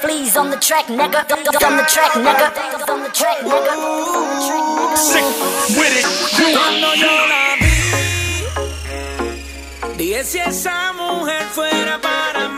Fleas on the track, nigga. On the track, nigga. On the track, nigga. Sick with it. Cuando yo la vi, dije si esa mujer fuera para